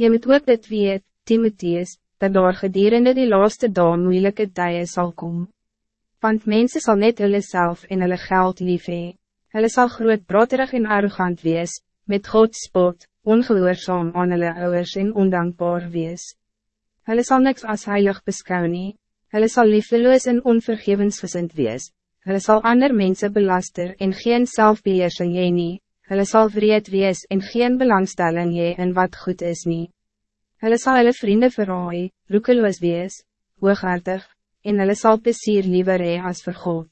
Je moet ook dit weet, Timotheus, dat daar gedurende die laaste dag moeilike tye sal kom. Want mensen zal net hulle self en hulle geld lief hee. Hulle sal groot broterig en arrogant wees, met God spot, ongehoorzaam aan hulle ouders en ondankbaar wees. Hulle sal niks as heilig beskou nie, hulle sal liefdeloos en onvergevensgesind wees, hulle sal ander mensen belaster en geen selfbeheersing hee nie, hulle sal vreed wees en geen belangstelling hee in wat goed is nie. Hulle sal hulle vrienden verraai, roekeloos wees, hooghartig, en hulle sal plesier liever hee as vir God.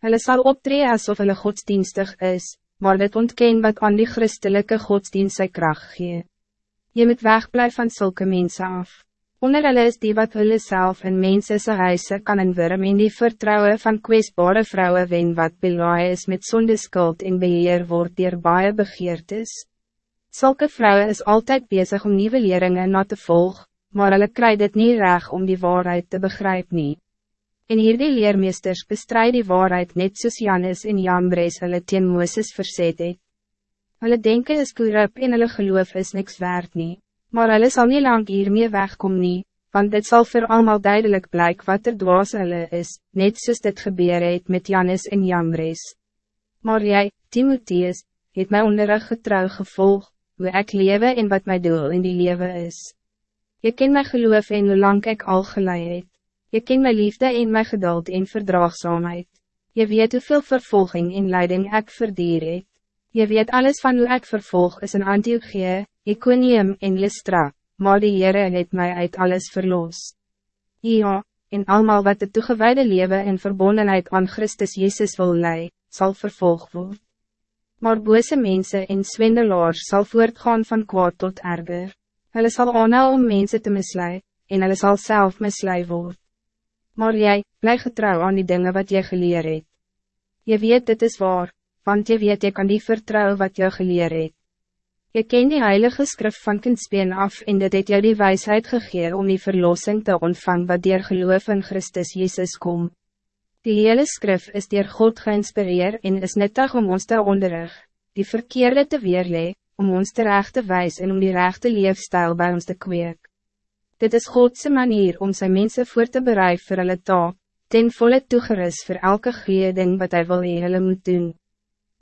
Hulle sal optree asof hulle godsdienstig is, maar dit ontken wat aan die christelijke godsdienst sy kracht gee. Je moet wegblijven van zulke mensen af. Onder hulle is die wat hulle self in mense sy huise kan inwirm en die vertrouwen van kwestbare vrouwen wen wat belaai is met sondeskuld en beheer word dier baie begeerd is. Zulke vrouwen is altijd bezig om nieuwe leerlingen na te volgen, maar hulle kry dit nie reg om die waarheid te begrijpen. nie. En hierdie leermeesters bestrijd die waarheid net soos Janus en Jambres hulle teen Mooses verzet het. Hulle denken is korrup en hulle geloof is niks waard nie, maar hulle sal nie lang hiermee wegkom nie, want dit zal voor allemaal duidelijk blijk wat er dwaas hulle is, net soos dit gebeur het met Janus en Jambres. Maar jij, Timotheus, het my onderrig getrouw gevolg, hoe ik lewe en wat mijn doel in die leven is. Je ken mijn geloof en hoe lang ik al geleid het. Je ken mijn liefde en mijn geduld en verdraagzaamheid. Je weet hoeveel vervolging en leiding ik verdier het. Je weet alles van hoe ik vervolg is een Antiochie, Iconium en Lystra, maar die Heere het mij uit alles verloos. Ja, en allemaal wat de toegewijde leven en verbondenheid aan Christus Jezus wil lei, zal vervolg worden. Maar bose mensen en swendelaars zal voortgaan van kwaad tot erger. Hulle sal aanhou om mensen te mislei, en hulle sal self mislei word. Maar jij, blijf getrouw aan die dingen wat je geleerd het. Je weet dit is waar, want je weet je kan die vertrouwen wat je geleerd het. Je ken die heilige skrif van kindsbeen af en dit het jou die wijsheid gegeven om die verlossing te ontvangen wat dier geloof in Christus Jezus kom. Die hele skrif is dier God geïnspireerd en is nuttig om ons te onderrig, die verkeerde te weerlee, om ons te rechte wijs en om die rechte leefstijl bij ons te kweek. Dit is Godse manier om zijn mensen voor te bereiden voor hulle taak, ten volle toegerust voor elke goede ding wat hij wil hee hulle moet doen.